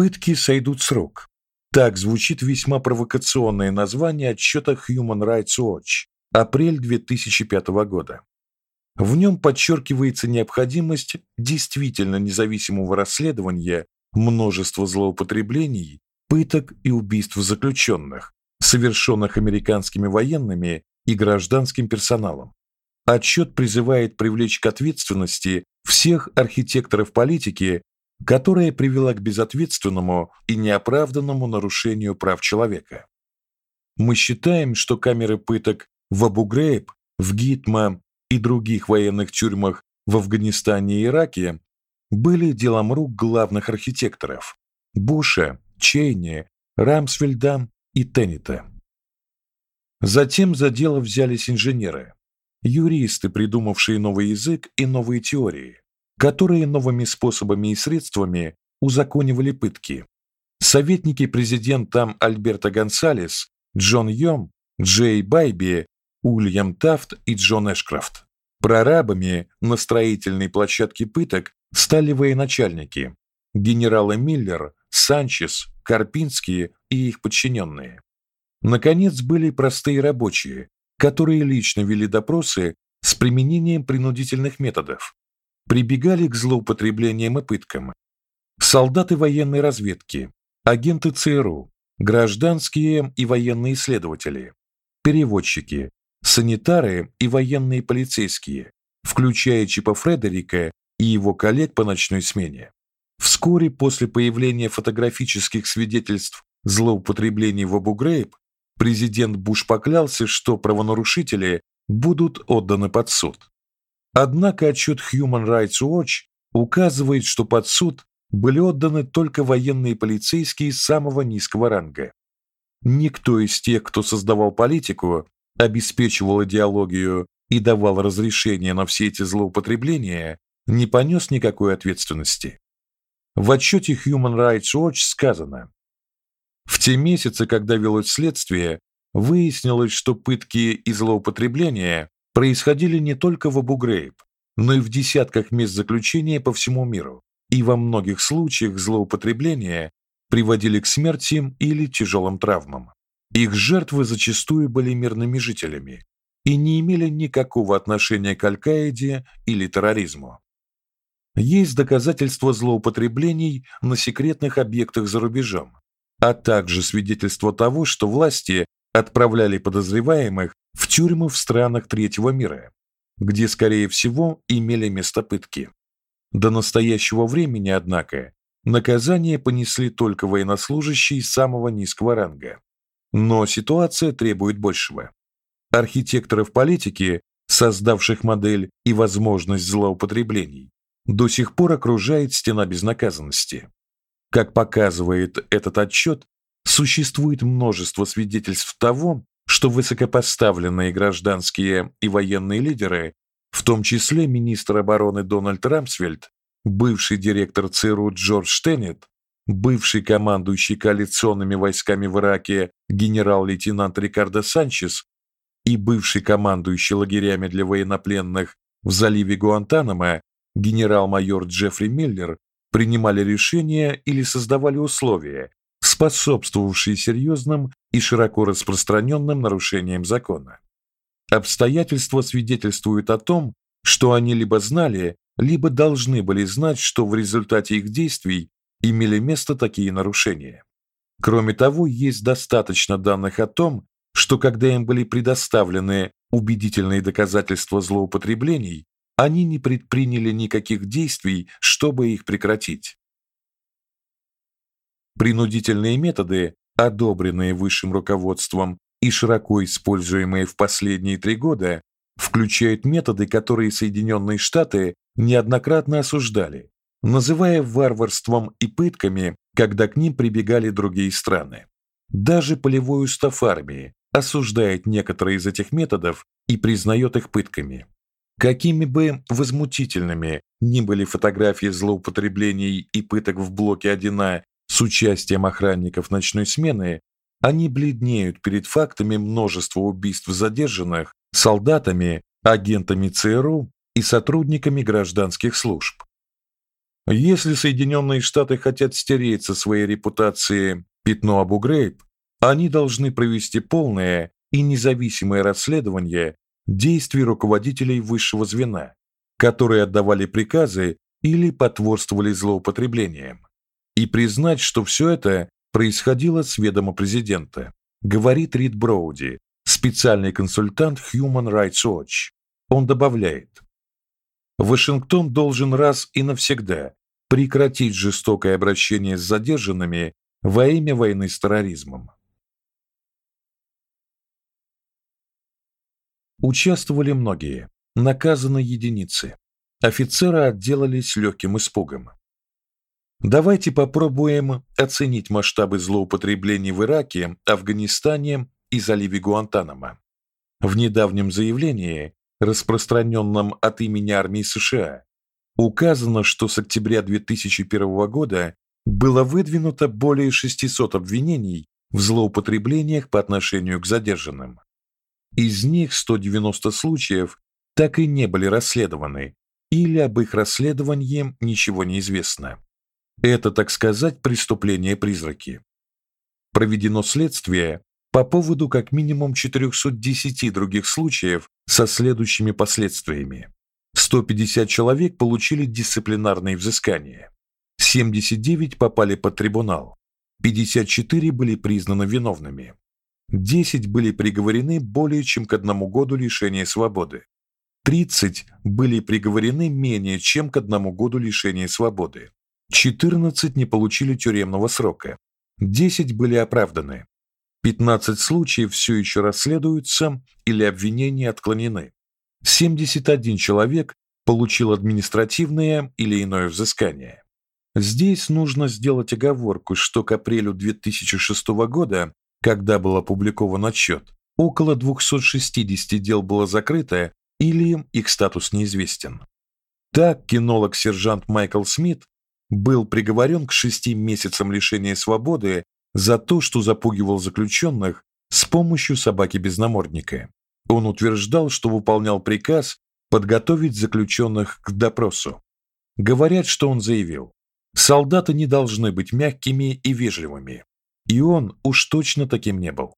Пытки сойдут с рук. Так звучит весьма провокационное название отчета Human Rights Watch, апрель 2005 года. В нем подчеркивается необходимость действительно независимого расследования множества злоупотреблений, пыток и убийств заключенных, совершенных американскими военными и гражданским персоналом. Отчет призывает привлечь к ответственности всех архитекторов политики, которая привела к безответственному и неоправданному нарушению прав человека. Мы считаем, что камеры пыток в Абу-Грейб, в Гитма и других военных тюрьмах в Афганистане и Ираке были делом рук главных архитекторов Буша, Чейни, Рамсфельда и Теннита. Затем за дело взялись инженеры, юристы, придумавшие новый язык и новые теории, которые новыми способами и средствами узаконивали пытки. Советники президента Альберта Гонсалес, Джон Йом, Джей Байби Уильям Тафт и Джон Эшкрафт. Прорабами на строительной площадке пыток стали военачальники: генералы Миллер, Санчес, Карпинский и их подчиненные. Наконец были простые рабочие, которые лично вели допросы с применением принудительных методов, прибегали к злоупотреблениям и пыткам. Солдаты военной разведки, агенты ЦРУ, гражданские и военные следователи, переводчики, санитары и военные полицейские, включая Чипа Фредерика и его коллег по ночной смене. Вскоре после появления фотографических свидетельств злоупотреблений в Абу-Грейб президент Буш поклялся, что правонарушители будут отданы под суд. Однако отчет Human Rights Watch указывает, что под суд были отданы только военные полицейские самого низкого ранга. Никто из тех, кто создавал политику, обеспечивал идеологию и давал разрешение на все эти злоупотребления, не понес никакой ответственности. В отчете Human Rights Watch сказано: в те месяцы, когда велось следствие, выяснилось, что пытки и злоупотребления происходили не только в Абу-Грейб, но и в десятках мест заключения по всему миру, и во многих случаях злоупотребления приводили к смерти или тяжелым травмам. Их жертвы зачастую были мирными жителями и не имели никакого отношения к Аль-Каиде или терроризму. Есть доказательства злоупотреблений на секретных объектах за рубежом, а также свидетельства того, что власти отправляли подозреваемых в тюрьмы в странах третьего мира, где, скорее всего, имели место пытки. До настоящего времени, однако, наказание понесли только военнослужащие самого низкого ранга. Но ситуация требует большего. Архитекторов политики, создавших модель и возможность злоупотреблений, до сих пор окружает стена безнаказанности. Как показывает этот отчет, существует множество свидетельств того, что высокопоставленные гражданские и военные лидеры, в том числе министр обороны Дональд Рамсфельд, бывший директор ЦРУ Джордж Теннет, бывший командующий коалиционными войсками в Ираке генерал-лейтенант Рикардо Санчес и бывший командующий лагерями для военнопленных в заливе Гуантанамо генерал-майор Джеффри Миллер принимали решения или создавали условия, способствовавшие серьезным и широко распространенным нарушениям закона. Обстоятельства свидетельствуют о том, что они либо знали, либо должны были знать, что в результате их действий имели место такие нарушения. Кроме того, есть достаточно данных о том, что когда им были предоставлены убедительные доказательства злоупотреблений, они не предприняли никаких действий, чтобы их прекратить. Принудительные методы, одобренные высшим руководством и широко используемые в последние три года, включают методы, которые Соединенные Штаты неоднократно осуждали, называя варварством и пытками, когда к ним прибегали другие страны. Даже полевой устав армии осуждает некоторые из этих методов и признает их пытками. Какими бы возмутительными ни были фотографии злоупотреблений и пыток в блоке 1А с участием охранников ночной смены, они бледнеют перед фактами множества убийств задержанных солдатами, агентами ЦРУ и сотрудниками гражданских служб. Если Соединенные Штаты хотят стереть со своей репутации пятно Абу Грейб, они должны провести полное и независимое расследование действий руководителей высшего звена, которые отдавали приказы или потворствовали злоупотреблениям, и признать, что все это происходило с ведома президента, говорит Рид Броуди, специальный консультант Human Rights Watch. Он добавляет: Вашингтон должен раз и навсегда прекратить жестокое обращение с задержанными во имя войны с терроризмом. Участвовали многие, наказаны единицы. Офицеры отделались легким испугом. Давайте попробуем оценить масштабы злоупотреблений в Ираке, Афганистане и заливе Гуантанамо. В недавнем заявлении, распространенном от имени армии США, указано, что с октября 2001 года было выдвинуто более 600 обвинений в злоупотреблениях по отношению к задержанным. Из них 190 случаев так и не были расследованы, или об их расследовании ничего не известно. Это, так сказать, преступление-призраки. Проведено следствие по поводу как минимум 410 других случаев со следующими последствиями. 150 человек получили дисциплинарные взыскания. 79 попали под трибунал. 54 были признаны виновными. 10 были приговорены более чем к одному году лишения свободы. 30 были приговорены менее чем к одному году лишения свободы. 14 не получили тюремного срока. 10 были оправданы. 15 случаев все еще расследуются или обвинения отклонены. 71 человек получил административное или иное взыскание. Здесь нужно сделать оговорку, что к апрелю 2006 года, когда был опубликован отчет, около 260 дел было закрыто или их статус неизвестен. Так кинолог-сержант Майкл Смит был приговорен к шести месяцам лишения свободы за то, что запугивал заключенных с помощью собаки без намордника. Он утверждал, что выполнял приказ подготовить заключенных к допросу. Говорят, что он заявил: "Солдаты не должны быть мягкими и вежливыми". И он уж точно таким не был.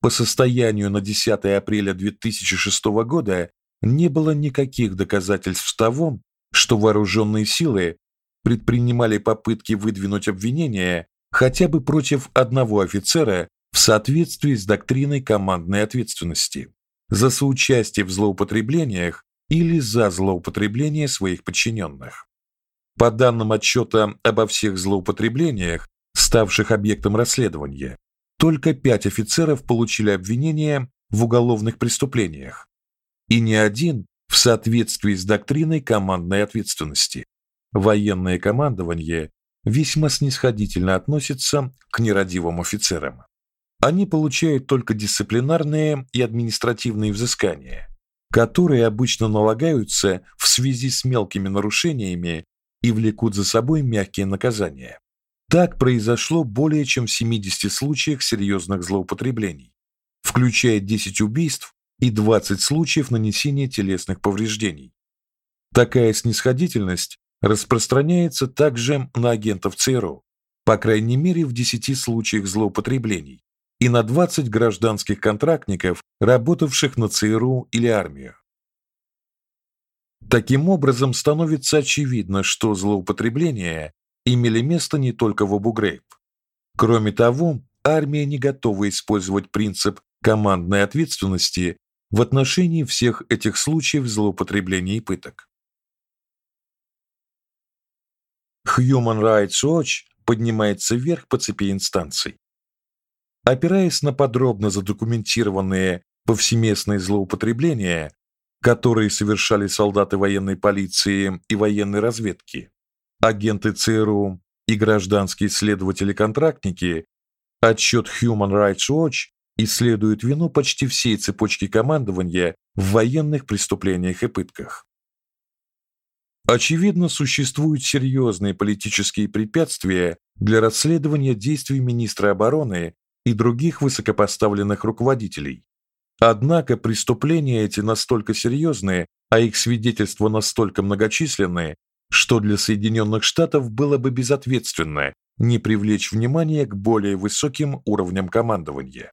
По состоянию на 10 апреля 2006 года не было никаких доказательств того, что вооруженные силы предпринимали попытки выдвинуть обвинения хотя бы против одного офицера в соответствии с доктриной командной ответственности за соучастие в злоупотреблениях или за злоупотребление своих подчиненных. По данным отчета обо всех злоупотреблениях, ставших объектом расследования, только пять офицеров получили обвинения в уголовных преступлениях, и ни один в соответствии с доктриной командной ответственности. Военное командование весьма снисходительно относится к нерадивым офицерам. Они получают только дисциплинарные и административные взыскания, которые обычно налагаются в связи с мелкими нарушениями и влекут за собой мягкие наказания. Так произошло более чем в 70 случаях серьезных злоупотреблений, включая 10 убийств и 20 случаев нанесения телесных повреждений. Такая снисходительность распространяется также на агентов ЦРУ, по крайней мере в 10 случаях злоупотреблений, и на 20 гражданских контрактников, работавших на ЦРУ или армию. Таким образом, становится очевидно, что злоупотребления имели место не только в Абу-Грейб. Кроме того, армия не готова использовать принцип командной ответственности в отношении всех этих случаев злоупотребления и пыток. Human Rights Watch поднимается вверх по цепи инстанций. Опираясь на подробно задокументированные повсеместные злоупотребления, которые совершали солдаты военной полиции и военной разведки, агенты ЦРУ и гражданские следователи-контрактники, отчет Human Rights Watch исследует вину почти всей цепочки командования в военных преступлениях и пытках. Очевидно, существуют серьезные политические препятствия для расследования действий министра обороны и других высокопоставленных руководителей. Однако преступления эти настолько серьезные, а их свидетельства настолько многочисленные, что для Соединенных Штатов было бы безответственно не привлечь внимание к более высоким уровням командования.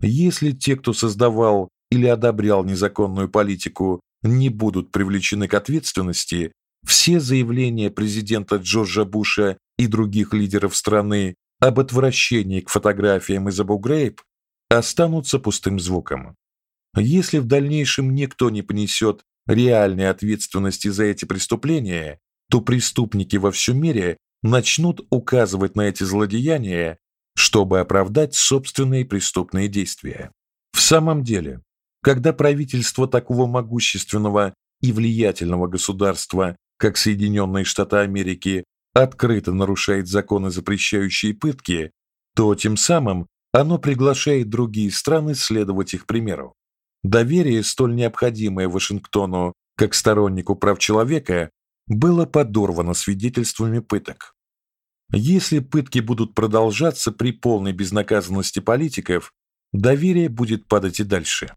Если те, кто создавал или одобрял незаконную политику, не будут привлечены к ответственности, все заявления президента Джорджа Буша и других лидеров страны об отвращении к фотографиям из Абу Грейб останутся пустым звуком. Если в дальнейшем никто не понесет реальной ответственности за эти преступления, то преступники во всем мире начнут указывать на эти злодеяния, чтобы оправдать собственные преступные действия. В самом деле, когда правительство такого могущественного и влиятельного государства, как Соединенные Штаты Америки, открыто нарушает законы, запрещающие пытки, то тем самым оно приглашает другие страны следовать их примеру. Доверие, столь необходимое Вашингтону как стороннику прав человека, было подорвано свидетельствами пыток. Если пытки будут продолжаться при полной безнаказанности политиков, доверие будет падать и дальше.